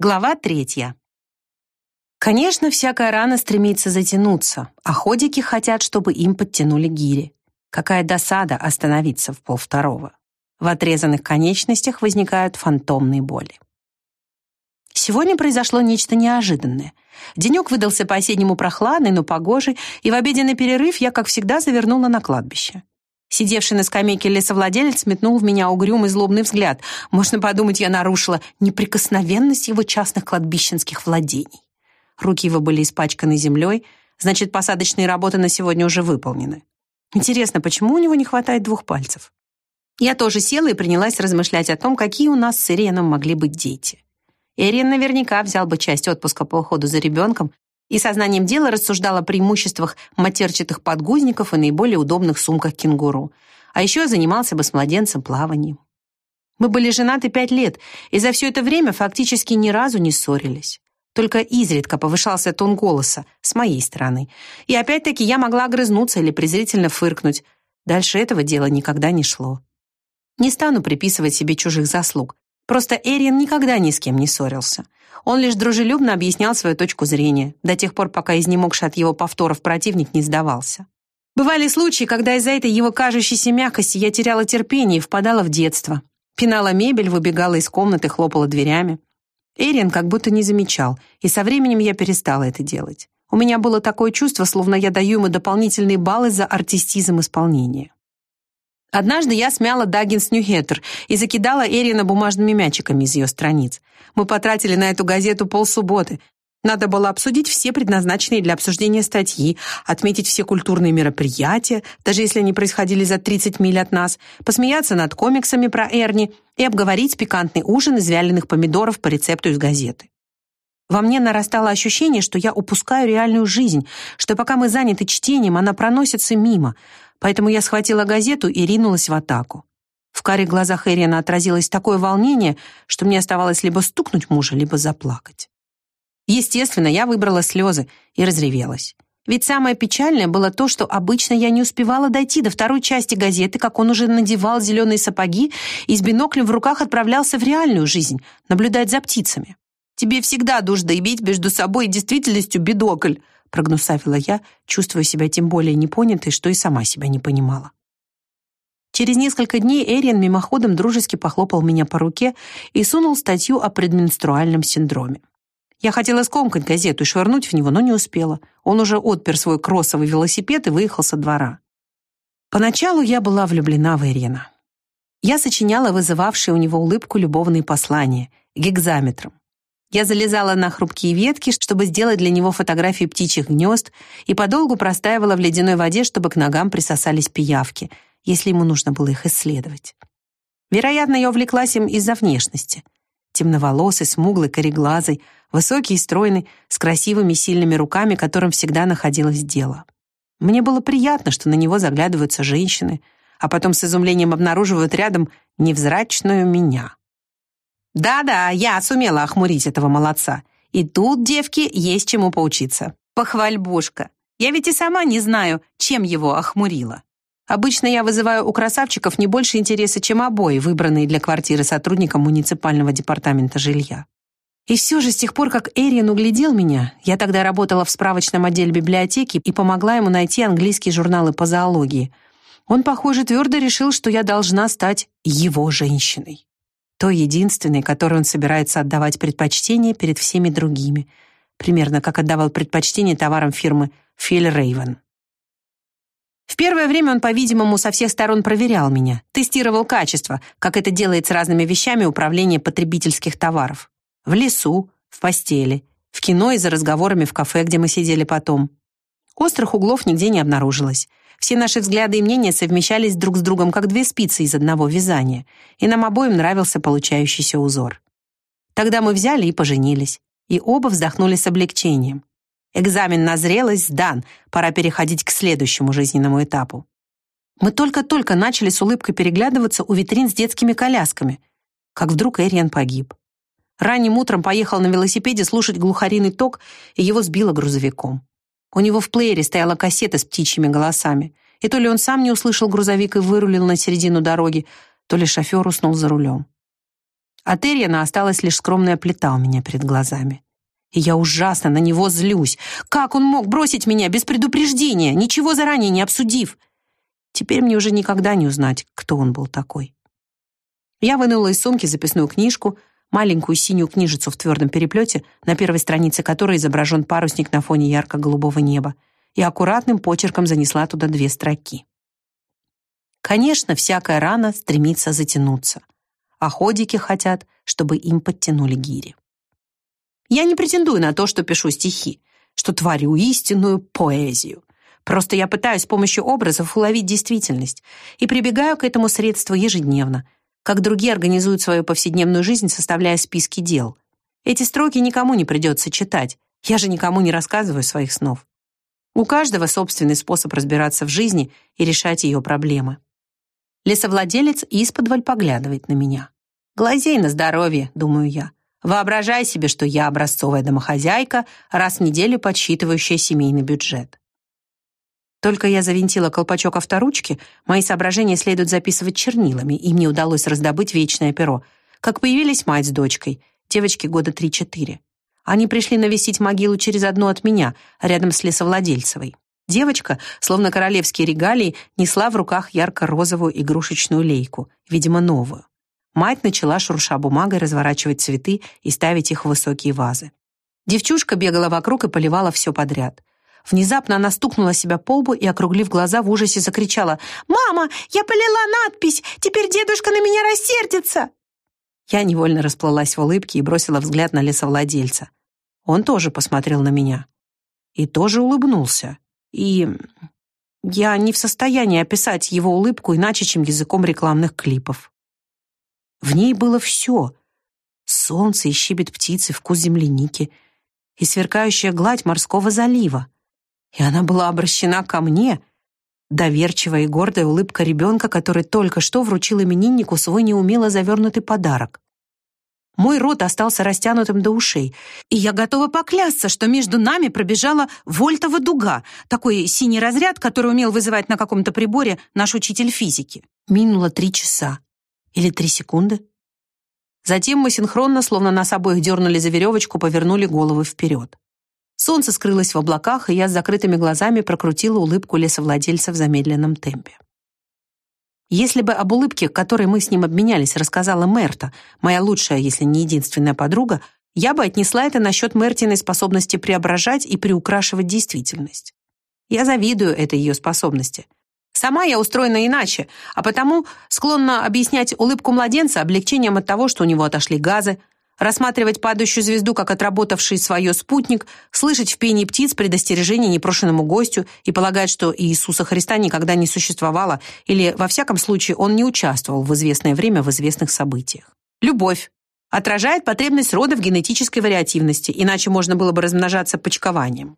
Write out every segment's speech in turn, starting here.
Глава третья. Конечно, всякая рана стремится затянуться, а ходики хотят, чтобы им подтянули гири. Какая досада остановиться в полвторого. В отрезанных конечностях возникают фантомные боли. Сегодня произошло нечто неожиданное. Денек выдался по-осеннему прохладный, но погожий, и в обеденный перерыв я, как всегда, завернула на кладбище. Сидевший на скамейке лесовладелец метнул в меня угрюмый злобный взгляд. Можно подумать, я нарушила неприкосновенность его частных кладбищенских владений. Руки его были испачканы землей, значит, посадочные работы на сегодня уже выполнены. Интересно, почему у него не хватает двух пальцев? Я тоже села и принялась размышлять о том, какие у нас с Ирианом могли быть дети. Ириан наверняка взял бы часть отпуска по уходу за ребенком и сознанием дела рассуждал о преимуществах матерчатых подгузников и наиболее удобных сумках кенгуру. А еще занимался бы с младенцем плаванием. Мы были женаты пять лет, и за все это время фактически ни разу не ссорились. Только изредка повышался тон голоса с моей стороны. И опять-таки я могла огрызнуться или презрительно фыркнуть. Дальше этого дела никогда не шло. Не стану приписывать себе чужих заслуг. Просто Эриан никогда ни с кем не ссорился. Он лишь дружелюбно объяснял свою точку зрения, до тех пор, пока изнемогший от его повторов противник не сдавался. Бывали случаи, когда из-за этой его кажущейся мягкости я теряла терпение и впадала в детство. Пинала мебель, выбегала из комнаты, хлопала дверями. Эриан как будто не замечал, и со временем я перестала это делать. У меня было такое чувство, словно я даю ему дополнительные баллы за артистизм исполнения. Однажды я смяла Даггинс Ньюхеттер и закидала Эрина бумажными мячиками из ее страниц. Мы потратили на эту газету полсубботы. Надо было обсудить все предназначенные для обсуждения статьи, отметить все культурные мероприятия, даже если они происходили за 30 миль от нас, посмеяться над комиксами про Эрни и обговорить пикантный ужин из вяленых помидоров по рецепту из газеты. Во мне нарастало ощущение, что я упускаю реальную жизнь, что пока мы заняты чтением, она проносится мимо — поэтому я схватила газету и ринулась в атаку. В карих глазах Эриана отразилось такое волнение, что мне оставалось либо стукнуть мужа, либо заплакать. Естественно, я выбрала слезы и разревелась. Ведь самое печальное было то, что обычно я не успевала дойти до второй части газеты, как он уже надевал зеленые сапоги и с биноклем в руках отправлялся в реальную жизнь, наблюдать за птицами. «Тебе всегда нужно иметь между собой и действительностью бинокль», прогнусавила я, чувствуя себя тем более непонятой, что и сама себя не понимала. Через несколько дней Эриан мимоходом дружески похлопал меня по руке и сунул статью о предменструальном синдроме. Я хотела скомкать газету и швырнуть в него, но не успела. Он уже отпер свой кроссовый велосипед и выехал со двора. Поначалу я была влюблена в Эриана. Я сочиняла вызывавшие у него улыбку любовные послания гигзаметром. Я залезала на хрупкие ветки, чтобы сделать для него фотографии птичьих гнезд, и подолгу простаивала в ледяной воде, чтобы к ногам присосались пиявки, если ему нужно было их исследовать. Вероятно, я увлеклась им из-за внешности. Темноволосый, смуглый, кореглазый, высокий и стройный, с красивыми сильными руками, которым всегда находилось дело. Мне было приятно, что на него заглядываются женщины, а потом с изумлением обнаруживают рядом невзрачную меня. Да-да, я сумела охмурить этого молодца. И тут, девки, есть чему поучиться. Похвальбушка. Я ведь и сама не знаю, чем его охмурила. Обычно я вызываю у красавчиков не больше интереса, чем обои, выбранные для квартиры сотрудником муниципального департамента жилья. И все же с тех пор, как Эриан углядел меня, я тогда работала в справочном отделе библиотеки и помогла ему найти английские журналы по зоологии. Он, похоже, твердо решил, что я должна стать его женщиной той единственной, которой он собирается отдавать предпочтение перед всеми другими, примерно как отдавал предпочтение товарам фирмы Фил Рейвен. В первое время он, по-видимому, со всех сторон проверял меня, тестировал качество, как это делает с разными вещами управление потребительских товаров. В лесу, в постели, в кино и за разговорами в кафе, где мы сидели потом. Острых углов нигде не обнаружилось. Все наши взгляды и мнения совмещались друг с другом, как две спицы из одного вязания, и нам обоим нравился получающийся узор. Тогда мы взяли и поженились, и оба вздохнули с облегчением. Экзамен на зрелость сдан, пора переходить к следующему жизненному этапу. Мы только-только начали с улыбкой переглядываться у витрин с детскими колясками, как вдруг Эриан погиб. Ранним утром поехал на велосипеде слушать глухариный ток, и его сбило грузовиком. У него в плеере стояла кассета с птичьими голосами. И то ли он сам не услышал грузовик и вырулил на середину дороги, то ли шофер уснул за рулем. От Эриана осталась лишь скромная плита у меня перед глазами. И я ужасно на него злюсь. Как он мог бросить меня без предупреждения, ничего заранее не обсудив? Теперь мне уже никогда не узнать, кто он был такой. Я вынула из сумки записную книжку, маленькую синюю книжицу в твердом переплете, на первой странице которой изображен парусник на фоне ярко-голубого неба, и аккуратным почерком занесла туда две строки. Конечно, всякая рана стремится затянуться. Охотники хотят, чтобы им подтянули гири. Я не претендую на то, что пишу стихи, что творю истинную поэзию. Просто я пытаюсь с помощью образов уловить действительность и прибегаю к этому средству ежедневно, как другие организуют свою повседневную жизнь, составляя списки дел. Эти строки никому не придется читать. Я же никому не рассказываю своих снов. У каждого собственный способ разбираться в жизни и решать ее проблемы. Лесовладелец исподволь поглядывает на меня. «Глазей на здоровье», — думаю я. Воображай себе, что я образцовая домохозяйка, раз в неделю подсчитывающая семейный бюджет. Только я завинтила колпачок авторучки, мои соображения следует записывать чернилами, и мне удалось раздобыть вечное перо, как появились мать с дочкой, девочки года 3-4. Они пришли навестить могилу через одну от меня, рядом с лесовладельцевой. Девочка, словно королевские регалии, несла в руках ярко-розовую игрушечную лейку, видимо, новую. Мать начала, шурша бумагой, разворачивать цветы и ставить их в высокие вазы. Девчушка бегала вокруг и поливала все подряд. Внезапно она стукнула себя по лбу и, округлив глаза, в ужасе закричала «Мама, я полила надпись! Теперь дедушка на меня рассердится!» Я невольно расплылась в улыбке и бросила взгляд на лесовладельца. Он тоже посмотрел на меня. И тоже улыбнулся. И я не в состоянии описать его улыбку иначе, чем языком рекламных клипов. В ней было все. Солнце и щебет птицы, вкус земляники и сверкающая гладь морского залива. И она была обращена ко мне, доверчивая и гордая улыбка ребенка, который только что вручил имениннику свой неумело завернутый подарок. Мой рот остался растянутым до ушей, и я готова поклясться, что между нами пробежала вольтова дуга, такой синий разряд, который умел вызывать на каком-то приборе наш учитель физики. Минуло три часа. Или три секунды? Затем мы синхронно, словно нас обоих дернули за веревочку, повернули головы вперед. Солнце скрылось в облаках, и я с закрытыми глазами прокрутила улыбку лесовладельца в замедленном темпе. Если бы об улыбке, которой мы с ним обменялись, рассказала Мерта, моя лучшая, если не единственная подруга, я бы отнесла это насчет Мертиной способности преображать и приукрашивать действительность. Я завидую этой ее способности. Сама я устроена иначе, а потому склонна объяснять улыбку младенца облегчением от того, что у него отошли газы, рассматривать падающую звезду как отработавший свое спутник, слышать в пении птиц предостережение непрошенному гостю и полагать, что Иисуса Христа никогда не существовало или, во всяком случае, он не участвовал в известное время в известных событиях. Любовь отражает потребность рода в генетической вариативности, иначе можно было бы размножаться почкованием.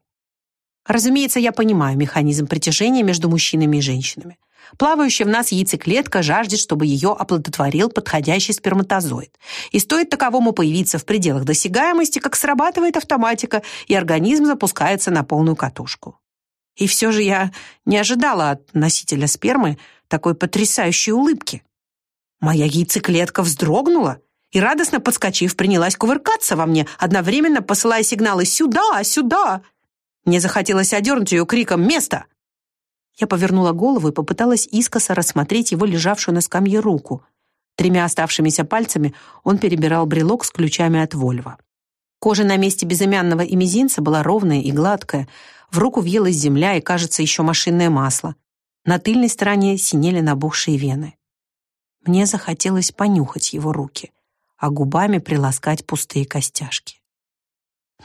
Разумеется, я понимаю механизм притяжения между мужчинами и женщинами. Плавающая в нас яйцеклетка жаждет, чтобы ее оплодотворил подходящий сперматозоид. И стоит таковому появиться в пределах досягаемости, как срабатывает автоматика, и организм запускается на полную катушку. И все же я не ожидала от носителя спермы такой потрясающей улыбки. Моя яйцеклетка вздрогнула и, радостно подскочив, принялась кувыркаться во мне, одновременно посылая сигналы «сюда, сюда». Мне захотелось одернуть ее криком «Место!». Я повернула голову и попыталась искоса рассмотреть его лежавшую на скамье руку. Тремя оставшимися пальцами он перебирал брелок с ключами от Вольва. Кожа на месте безымянного и мизинца была ровная и гладкая, в руку въелась земля и, кажется, еще машинное масло. На тыльной стороне синели набухшие вены. Мне захотелось понюхать его руки, а губами приласкать пустые костяшки.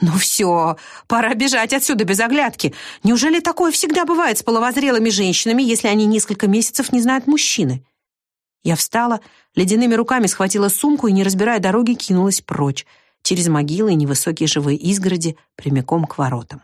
«Ну все, пора бежать отсюда без оглядки. Неужели такое всегда бывает с половозрелыми женщинами, если они несколько месяцев не знают мужчины?» Я встала, ледяными руками схватила сумку и, не разбирая дороги, кинулась прочь, через могилы и невысокие живые изгороди, прямиком к воротам.